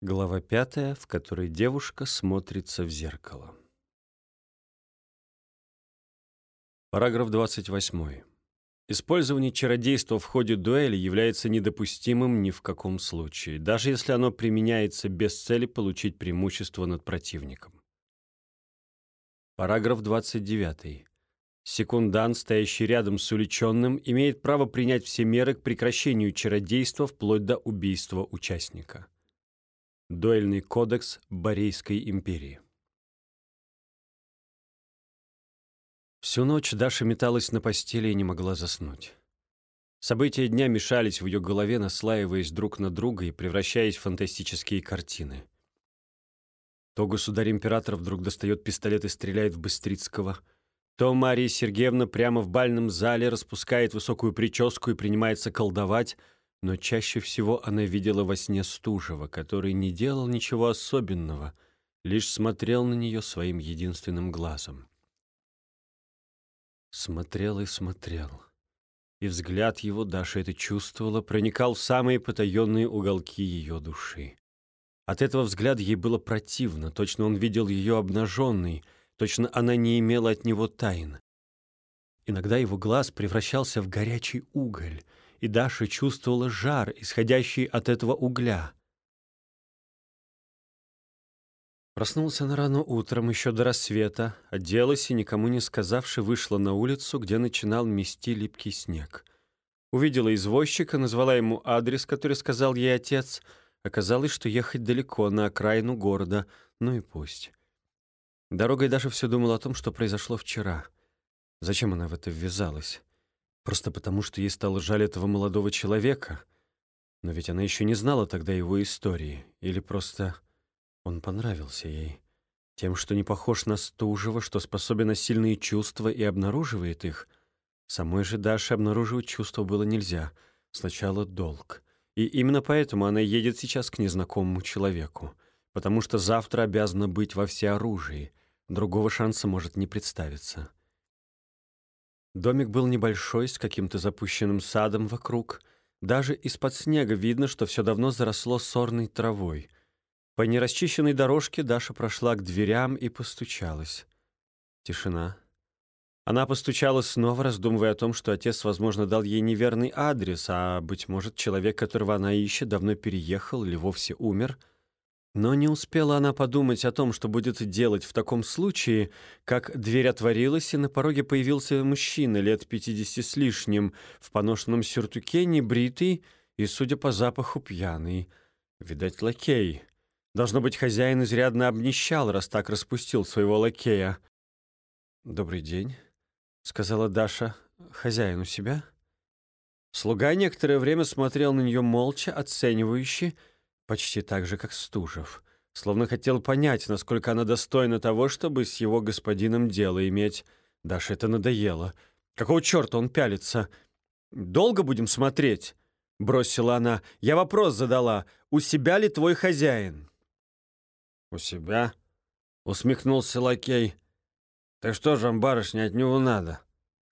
Глава пятая, в которой девушка смотрится в зеркало. Параграф 28. Использование чародейства в ходе дуэли является недопустимым ни в каком случае, даже если оно применяется без цели получить преимущество над противником. Параграф 29. Секундант, стоящий рядом с уличенным, имеет право принять все меры к прекращению чародейства вплоть до убийства участника. Дуэльный кодекс Борейской империи. Всю ночь Даша металась на постели и не могла заснуть. События дня мешались в ее голове, наслаиваясь друг на друга и превращаясь в фантастические картины. То государь-император вдруг достает пистолет и стреляет в Быстрицкого, то Мария Сергеевна прямо в бальном зале распускает высокую прическу и принимается колдовать — но чаще всего она видела во сне Стужева, который не делал ничего особенного, лишь смотрел на нее своим единственным глазом. Смотрел и смотрел. И взгляд его, Даша это чувствовала, проникал в самые потаенные уголки ее души. От этого взгляда ей было противно, точно он видел ее обнаженной, точно она не имела от него тайн. Иногда его глаз превращался в горячий уголь — и Даша чувствовала жар, исходящий от этого угля. Проснулся она рано утром, еще до рассвета, оделась и, никому не сказавши, вышла на улицу, где начинал мести липкий снег. Увидела извозчика, назвала ему адрес, который сказал ей отец. Оказалось, что ехать далеко, на окраину города, ну и пусть. Дорогой даже все думала о том, что произошло вчера. Зачем она в это ввязалась? Просто потому, что ей стало жаль этого молодого человека. Но ведь она еще не знала тогда его истории. Или просто он понравился ей. Тем, что не похож на Стужева, что способен на сильные чувства и обнаруживает их. Самой же Даше обнаруживать чувства было нельзя. Сначала долг. И именно поэтому она едет сейчас к незнакомому человеку. Потому что завтра обязана быть во всеоружии. Другого шанса может не представиться. Домик был небольшой, с каким-то запущенным садом вокруг. Даже из-под снега видно, что все давно заросло сорной травой. По нерасчищенной дорожке Даша прошла к дверям и постучалась. Тишина. Она постучала снова, раздумывая о том, что отец, возможно, дал ей неверный адрес, а, быть может, человек, которого она ищет, давно переехал или вовсе умер — но не успела она подумать о том, что будет делать в таком случае, как дверь отворилась, и на пороге появился мужчина лет пятидесяти с лишним, в поношенном сюртуке, небритый и, судя по запаху, пьяный. Видать, лакей. Должно быть, хозяин изрядно обнищал, раз так распустил своего лакея. «Добрый день», — сказала Даша. «Хозяин у себя?» Слуга некоторое время смотрел на нее молча, оценивающе, — почти так же, как Стужев, словно хотел понять, насколько она достойна того, чтобы с его господином дело иметь. Даше это надоело. Какого черта он пялится? «Долго будем смотреть?» — бросила она. «Я вопрос задала. У себя ли твой хозяин?» «У себя?» — усмехнулся лакей. «Так что же барышня, от него надо?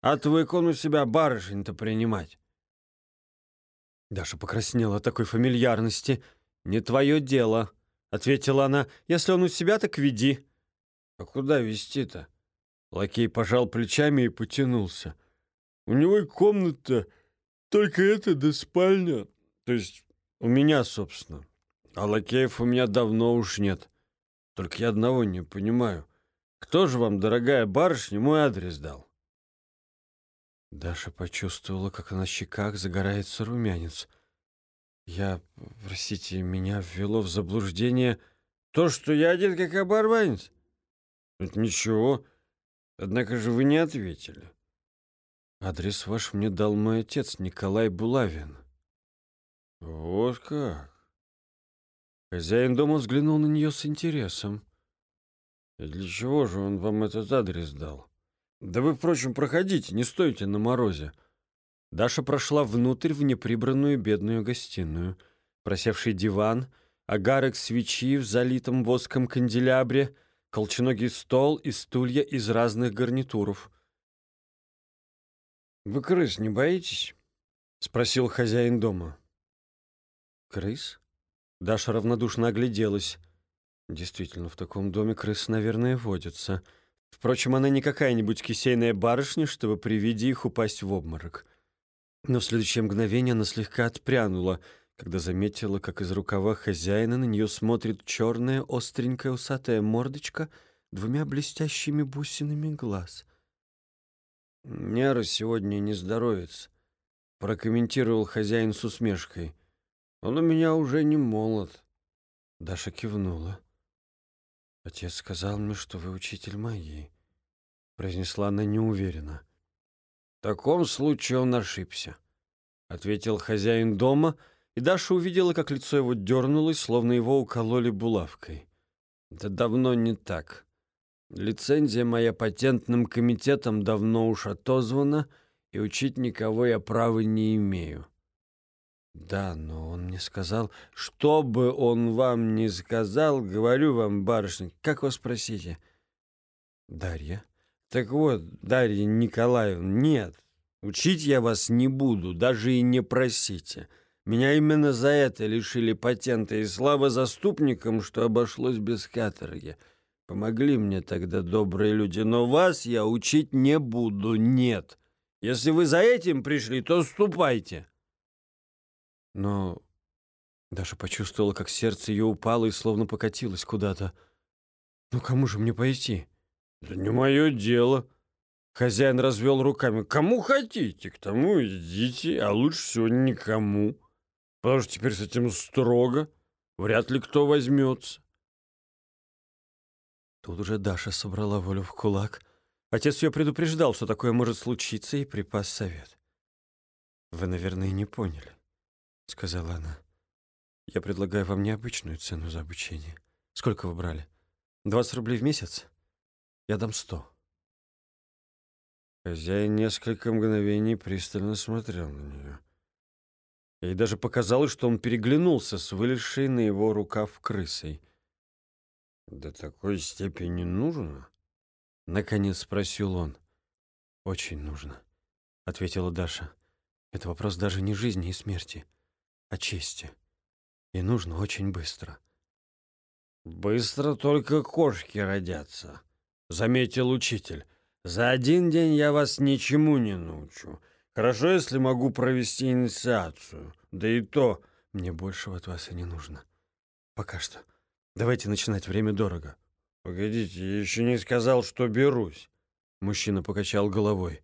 Отвык он у себя барышень-то принимать». Даша покраснела от такой фамильярности — «Не твое дело», — ответила она. «Если он у себя, так веди». «А куда вести-то?» Лакей пожал плечами и потянулся. «У него и комната, только это да спальня. То есть у меня, собственно. А лакеев у меня давно уж нет. Только я одного не понимаю. Кто же вам, дорогая барышня, мой адрес дал?» Даша почувствовала, как на щеках загорается румянец. Я, простите, меня ввело в заблуждение то, что я одет как оборванец. Это ничего. Однако же вы не ответили. Адрес ваш мне дал мой отец, Николай Булавин. Вот как. Хозяин дома взглянул на нее с интересом. И для чего же он вам этот адрес дал? Да вы, впрочем, проходите, не стойте на морозе. Даша прошла внутрь в неприбранную бедную гостиную. Просевший диван, агарок свечи в залитом воском канделябре, колченогий стол и стулья из разных гарнитуров. «Вы крыс не боитесь?» — спросил хозяин дома. «Крыс?» Даша равнодушно огляделась. Действительно, в таком доме крысы, наверное, водятся. Впрочем, она не какая-нибудь кисейная барышня, чтобы при виде их упасть в обморок. Но в следующее мгновение она слегка отпрянула, когда заметила, как из рукава хозяина на нее смотрит черная, остренькая, усатая мордочка двумя блестящими бусинами глаз. «Нера сегодня не здоровится», — прокомментировал хозяин с усмешкой. «Он у меня уже не молод». Даша кивнула. «Отец сказал мне, что вы учитель магии», — произнесла она неуверенно. «В таком случае он ошибся», — ответил хозяин дома, и Даша увидела, как лицо его дернулось, словно его укололи булавкой. «Да давно не так. Лицензия моя патентным комитетом давно уж отозвана, и учить никого я права не имею». «Да, но он мне сказал...» «Что бы он вам не сказал, говорю вам, барышня, как вас спросите?» «Дарья». Так вот, Дарья Николаевна, нет, учить я вас не буду, даже и не просите. Меня именно за это лишили патента, и слава заступникам, что обошлось без каторги. Помогли мне тогда добрые люди, но вас я учить не буду, нет. Если вы за этим пришли, то ступайте. Но Даша почувствовала, как сердце ее упало и словно покатилось куда-то. «Ну кому же мне пойти?» «Да не мое дело». Хозяин развел руками. «Кому хотите, к тому идите, а лучше всего никому. Потому что теперь с этим строго. Вряд ли кто возьмется». Тут уже Даша собрала волю в кулак. Отец ее предупреждал, что такое может случиться, и припас совет. «Вы, наверное, не поняли», — сказала она. «Я предлагаю вам необычную цену за обучение. Сколько вы брали? Двадцать рублей в месяц?» Я дам сто. Хозяин несколько мгновений пристально смотрел на нее. Ей даже показалось, что он переглянулся с вылезшей на его рукав крысой. «До такой степени нужно?» — наконец спросил он. «Очень нужно», — ответила Даша. «Это вопрос даже не жизни и смерти, а чести. И нужно очень быстро». «Быстро только кошки родятся», — заметил учитель. «За один день я вас ничему не научу. Хорошо, если могу провести инициацию. Да и то мне большего от вас и не нужно. Пока что. Давайте начинать, время дорого». «Погодите, я еще не сказал, что берусь». Мужчина покачал головой.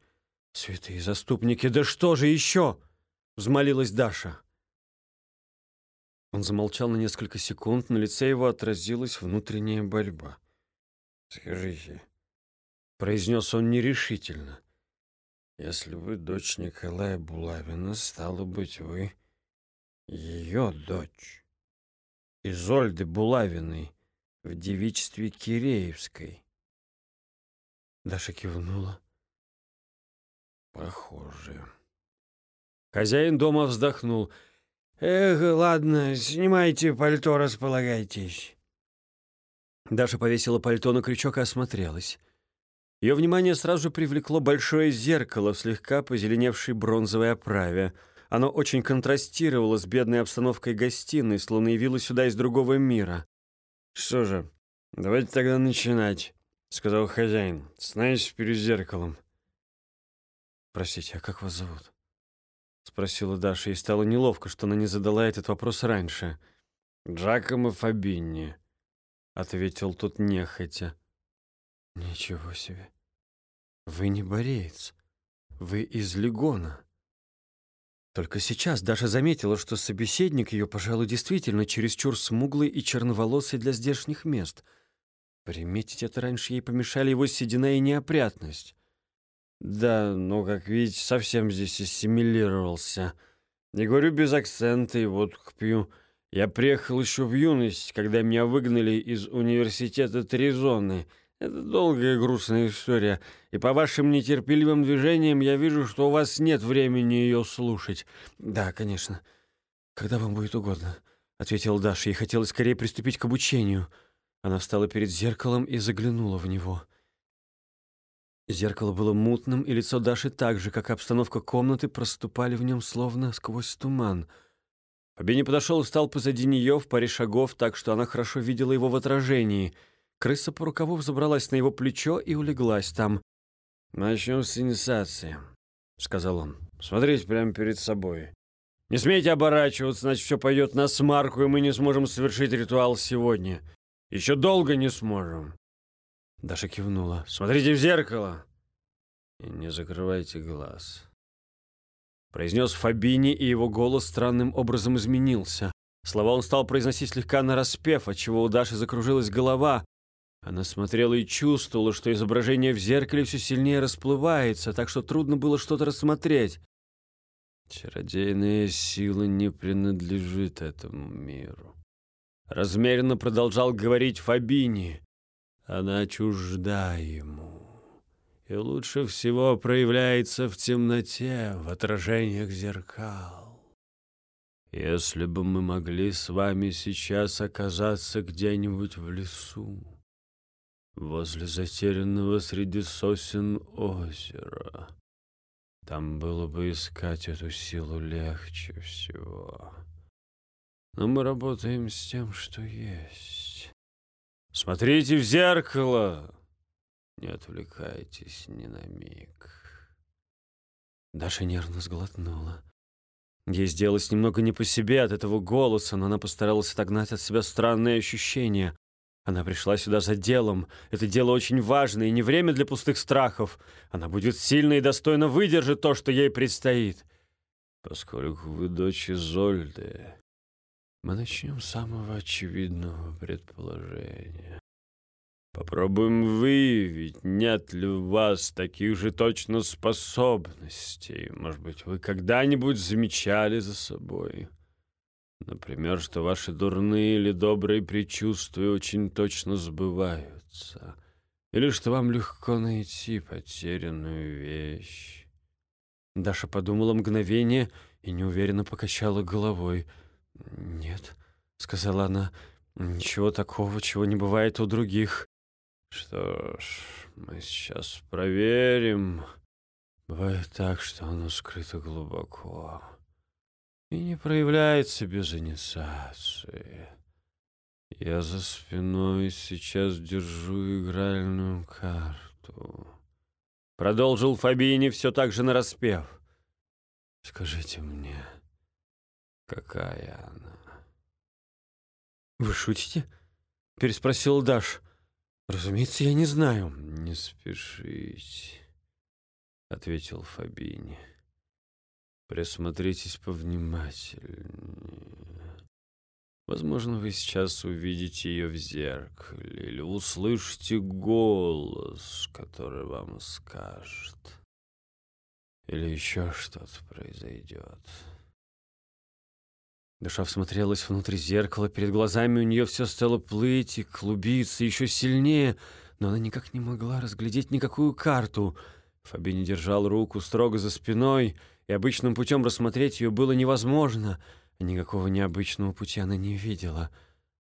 «Святые заступники, да что же еще?» — взмолилась Даша. Он замолчал на несколько секунд, на лице его отразилась внутренняя борьба. «Скажите», — произнес он нерешительно, «если вы дочь Николая Булавина, стало быть, вы ее дочь, Изольды Булавиной в девичестве Киреевской». Даша кивнула. «Похоже». Хозяин дома вздохнул. «Эх, ладно, снимайте пальто, располагайтесь». Даша повесила пальто на крючок и осмотрелась. Ее внимание сразу привлекло большое зеркало в слегка позеленевшей бронзовой оправе. Оно очень контрастировало с бедной обстановкой гостиной, словно явилось сюда из другого мира. «Что же, давайте тогда начинать», — сказал хозяин, становясь перед зеркалом. «Простите, а как вас зовут?» — спросила Даша, и стало неловко, что она не задала этот вопрос раньше. «Джакомо Фабинни», — ответил тот нехотя. «Ничего себе! Вы не бореец, вы из Легона». Только сейчас Даша заметила, что собеседник ее, пожалуй, действительно чересчур смуглый и черноволосый для здешних мест. Приметить это раньше ей помешали его седина и неопрятность. «Да, но, как видите, совсем здесь ассимилировался. Не говорю без акцента и водку пью». Я приехал еще в юность, когда меня выгнали из университета Тризоны. Это долгая грустная история, и по вашим нетерпеливым движениям я вижу, что у вас нет времени ее слушать. Да, конечно. Когда вам будет угодно, ответил Даша и хотела скорее приступить к обучению. Она встала перед зеркалом и заглянула в него. Зеркало было мутным, и лицо Даши так же, как и обстановка комнаты, проступали в нем словно сквозь туман — Фабини подошел и встал позади нее в паре шагов, так что она хорошо видела его в отражении. Крыса по рукаву взобралась на его плечо и улеглась там. «Начнем с инициации», — сказал он. «Смотрите прямо перед собой. Не смейте оборачиваться, значит, все пойдет на смарку, и мы не сможем совершить ритуал сегодня. Еще долго не сможем». Даша кивнула. «Смотрите в зеркало и не закрывайте глаз» произнес Фабини, и его голос странным образом изменился. Слова он стал произносить слегка нараспев, отчего у Даши закружилась голова. Она смотрела и чувствовала, что изображение в зеркале все сильнее расплывается, так что трудно было что-то рассмотреть. «Чародейная сила не принадлежит этому миру», — размеренно продолжал говорить Фабини. «Она чужда ему и лучше всего проявляется в темноте, в отражениях зеркал. Если бы мы могли с вами сейчас оказаться где-нибудь в лесу, возле затерянного среди сосен озера, там было бы искать эту силу легче всего. Но мы работаем с тем, что есть. «Смотрите в зеркало!» Не отвлекайтесь ни на миг. Даша нервно сглотнула. Ей сделалось немного не по себе от этого голоса, но она постаралась отогнать от себя странные ощущения. Она пришла сюда за делом. Это дело очень важное и не время для пустых страхов. Она будет сильно и достойно выдержать то, что ей предстоит. Поскольку вы дочь Изольды, мы начнем с самого очевидного предположения. Попробуем выявить, нет ли у вас таких же точно способностей. Может быть, вы когда-нибудь замечали за собой, например, что ваши дурные или добрые предчувствия очень точно сбываются, или что вам легко найти потерянную вещь. Даша подумала мгновение и неуверенно покачала головой. «Нет», — сказала она, — «ничего такого, чего не бывает у других». Что ж, мы сейчас проверим. Бывает так, что оно скрыто глубоко и не проявляется без инициации. Я за спиной сейчас держу игральную карту. Продолжил Фабини все так же нараспев. Скажите мне, какая она? Вы шутите? Переспросил Даш. «Разумеется, я не знаю». «Не спешите», — ответил Фабини. «Присмотритесь повнимательнее. Возможно, вы сейчас увидите ее в зеркале или услышите голос, который вам скажет. Или еще что-то произойдет». Душа всмотрелась внутрь зеркала, перед глазами у нее все стало плыть и клубиться еще сильнее, но она никак не могла разглядеть никакую карту. Фабини держал руку строго за спиной, и обычным путем рассмотреть ее было невозможно. Никакого необычного пути она не видела,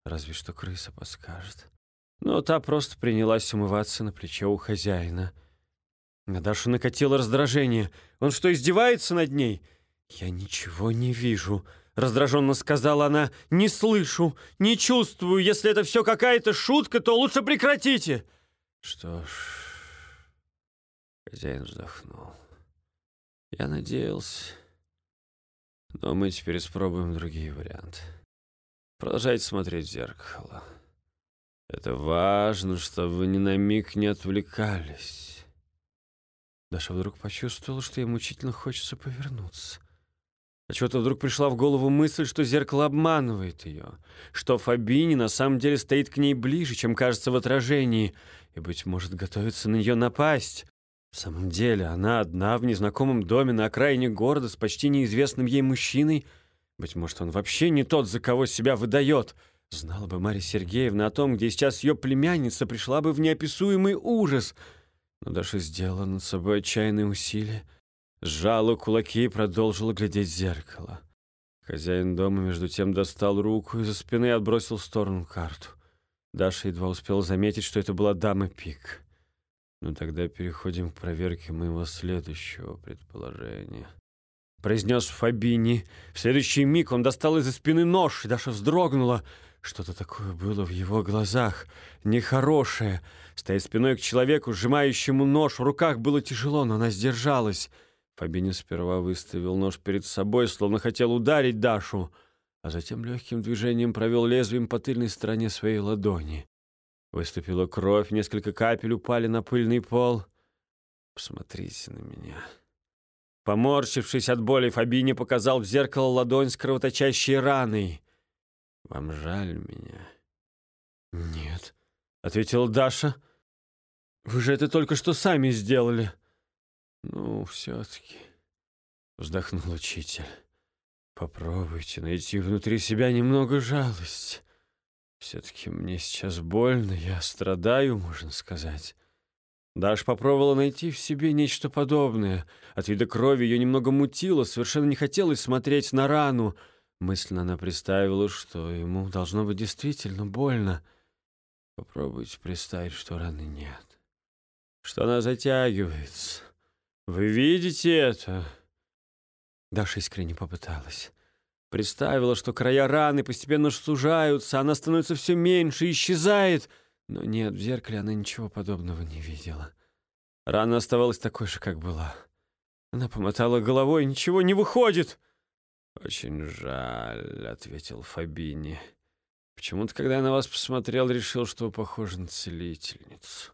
разве что крыса подскажет. Но та просто принялась умываться на плечо у хозяина. На Дашу накатило раздражение. Он что, издевается над ней? «Я ничего не вижу», — раздраженно сказала она. «Не слышу, не чувствую. Если это все какая-то шутка, то лучше прекратите!» «Что ж...» Хозяин вздохнул. «Я надеялся. Но мы теперь испробуем другие варианты. Продолжайте смотреть в зеркало. Это важно, чтобы вы ни на миг не отвлекались». Даша вдруг почувствовала, что ей мучительно хочется повернуться. А чего-то вдруг пришла в голову мысль, что зеркало обманывает ее, что Фабини на самом деле стоит к ней ближе, чем кажется в отражении, и, быть может, готовится на нее напасть. В самом деле, она одна в незнакомом доме на окраине города с почти неизвестным ей мужчиной. Быть может, он вообще не тот, за кого себя выдает. Знала бы Марья Сергеевна о том, где сейчас ее племянница, пришла бы в неописуемый ужас. Но Даша сделала над собой отчаянные усилия сжала кулаки и продолжила глядеть в зеркало. Хозяин дома между тем достал руку и за спины отбросил в сторону карту. Даша едва успела заметить, что это была дама пик. Ну тогда переходим к проверке моего следующего предположения. произнес Фабини. В следующий миг он достал из-за спины нож, и Даша вздрогнула. Что-то такое было в его глазах, нехорошее. Стоять спиной к человеку, сжимающему нож в руках, было тяжело, но она сдержалась. Фабини сперва выставил нож перед собой, словно хотел ударить Дашу, а затем легким движением провел лезвием по тыльной стороне своей ладони. Выступила кровь, несколько капель упали на пыльный пол. «Посмотрите на меня». Поморщившись от боли, Фабини показал в зеркало ладонь с кровоточащей раной. Вам жаль меня?» «Нет», — ответила Даша. «Вы же это только что сами сделали». «Ну, все-таки», — вздохнул учитель. «Попробуйте найти внутри себя немного жалости. Все-таки мне сейчас больно, я страдаю, можно сказать». Даша попробовала найти в себе нечто подобное. От вида крови ее немного мутило, совершенно не хотелось смотреть на рану — Мысленно она представила, что ему должно быть действительно больно. Попробуйте представить, что раны нет. Что она затягивается. Вы видите это? Даша искренне попыталась. Представила, что края раны постепенно сужаются, она становится все меньше, исчезает. Но нет, в зеркале она ничего подобного не видела. Рана оставалась такой же, как была. Она помотала головой, ничего не выходит. «Очень жаль», — ответил Фабини. «Почему-то, когда я на вас посмотрел, решил, что вы похожи на целительницу.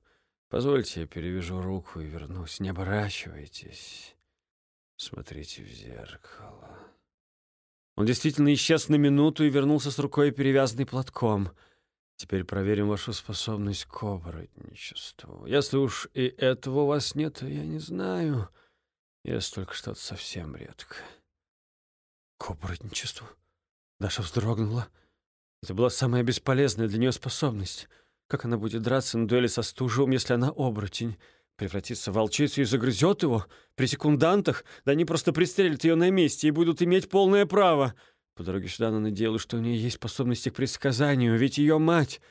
Позвольте, я перевяжу руку и вернусь. Не оборачивайтесь. Смотрите в зеркало». Он действительно исчез на минуту и вернулся с рукой, перевязанной платком. «Теперь проверим вашу способность к оборотничеству. Если уж и этого у вас нет, то я не знаю. Если только что-то совсем редкое» к оборотничеству. Даша вздрогнула. Это была самая бесполезная для нее способность. Как она будет драться на дуэли со стужевым, если она оборотень? Превратится в волчицу и загрызет его? При секундантах? Да они просто пристрелят ее на месте и будут иметь полное право. По дороге сюда она надеялась, что у нее есть способности к предсказанию, ведь ее мать...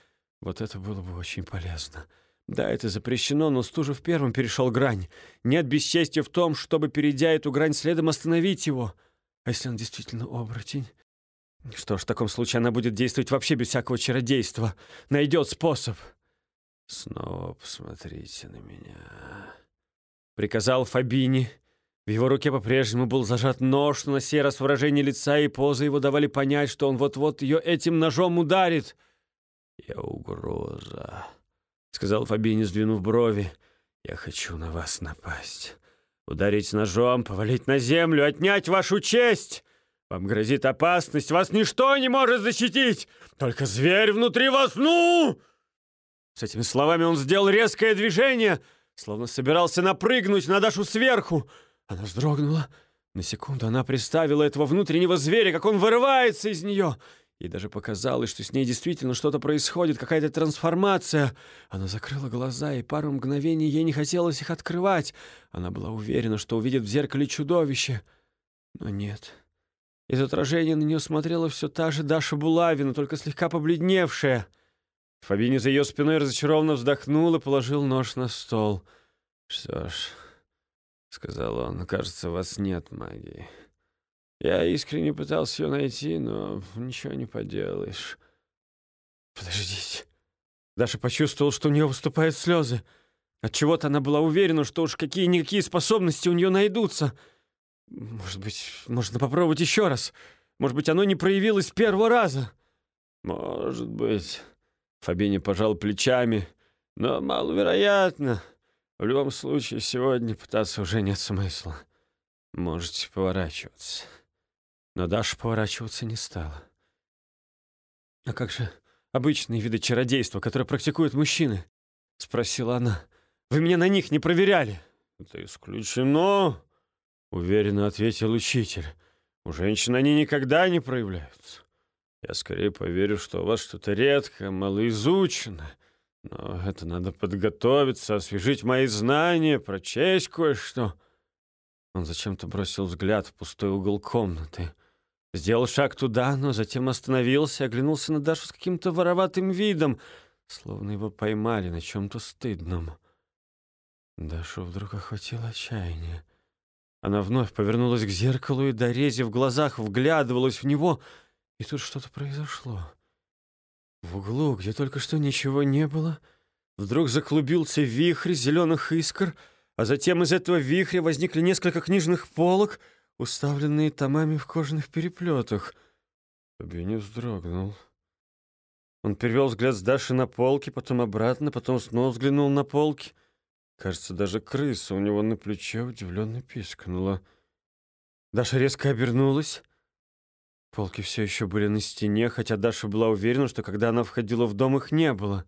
Вот это было бы очень полезно. Да, это запрещено, но Стужев первым перешел грань. Нет бесчестия в том, чтобы, перейдя эту грань, следом остановить его. А если он действительно оборотень? Что ж, в таком случае она будет действовать вообще без всякого чародейства. Найдет способ. Снова посмотрите на меня. Приказал Фабини. В его руке по-прежнему был зажат нож, но на сей раз выражение лица и позы его давали понять, что он вот-вот ее этим ножом ударит. «Я угроза», — сказал Фабини, сдвинув брови. «Я хочу на вас напасть. Ударить ножом, повалить на землю, отнять вашу честь. Вам грозит опасность, вас ничто не может защитить. Только зверь внутри вас, ну!» С этими словами он сделал резкое движение, словно собирался напрыгнуть на Дашу сверху. Она вздрогнула. На секунду она представила этого внутреннего зверя, как он вырывается из нее, Ей даже показалось, что с ней действительно что-то происходит, какая-то трансформация. Она закрыла глаза, и пару мгновений ей не хотелось их открывать. Она была уверена, что увидит в зеркале чудовище. Но нет. Из отражения на нее смотрела все та же Даша Булавина, только слегка побледневшая. Фабини за ее спиной разочарованно вздохнул и положил нож на стол. «Что ж», — сказал он, — «кажется, у вас нет магии». Я искренне пытался ее найти, но ничего не поделаешь. Подождите. Даша почувствовала, что у нее выступают слезы. Отчего-то она была уверена, что уж какие-никакие способности у нее найдутся. Может быть, можно попробовать еще раз. Может быть, оно не проявилось первого раза. Может быть. Фабини пожал плечами. Но маловероятно. В любом случае, сегодня пытаться уже нет смысла. Можете поворачиваться. Но Даша поворачиваться не стала. «А как же обычные виды чародейства, которые практикуют мужчины?» — спросила она. «Вы меня на них не проверяли?» «Это исключено», — уверенно ответил учитель. «У женщин они никогда не проявляются. Я скорее поверю, что у вас что-то редкое, малоизучено. Но это надо подготовиться, освежить мои знания, прочесть кое-что». Он зачем-то бросил взгляд в пустой угол комнаты. Сделал шаг туда, но затем остановился оглянулся на Дашу с каким-то вороватым видом, словно его поймали на чем-то стыдном. Дашу вдруг охватило отчаяние. Она вновь повернулась к зеркалу и, дорезив в глазах, вглядывалась в него, и тут что-то произошло. В углу, где только что ничего не было, вдруг заклубился вихрь зеленых искр, а затем из этого вихря возникли несколько книжных полок, уставленные томами в кожаных переплетах. Бенни вздрогнул. Он перевел взгляд с Даши на полки, потом обратно, потом снова взглянул на полки. Кажется, даже крыса у него на плече удивленно пискнула. Даша резко обернулась. Полки все еще были на стене, хотя Даша была уверена, что когда она входила в дом, их не было.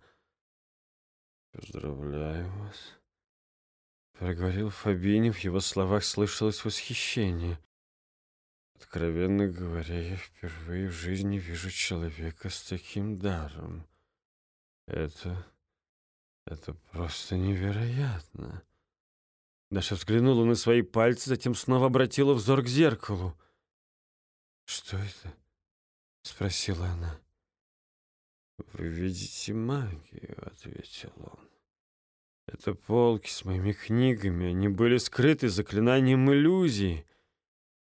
«Поздравляю вас», — проговорил Фабини. В его словах слышалось восхищение. Откровенно говоря, я впервые в жизни вижу человека с таким даром. Это... это просто невероятно. Даша взглянула на свои пальцы, затем снова обратила взор к зеркалу. «Что это?» — спросила она. «Вы видите магию», — ответил он. «Это полки с моими книгами. Они были скрыты заклинанием иллюзии.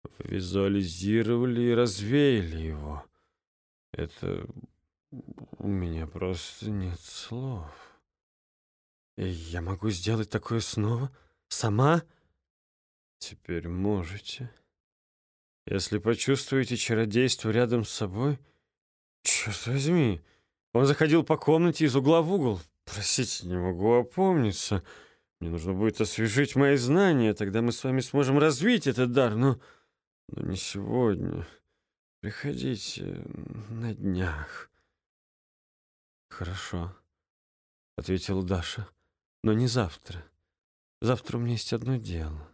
Вы визуализировали и развеяли его. Это... У меня просто нет слов. Я могу сделать такое снова? Сама? Теперь можете. Если почувствуете чародейство рядом с собой... Черт возьми, он заходил по комнате из угла в угол. Простите, не могу опомниться. Мне нужно будет освежить мои знания, тогда мы с вами сможем развить этот дар, но... Но не сегодня. Приходите на днях. Хорошо, ответила Даша. Но не завтра. Завтра у меня есть одно дело.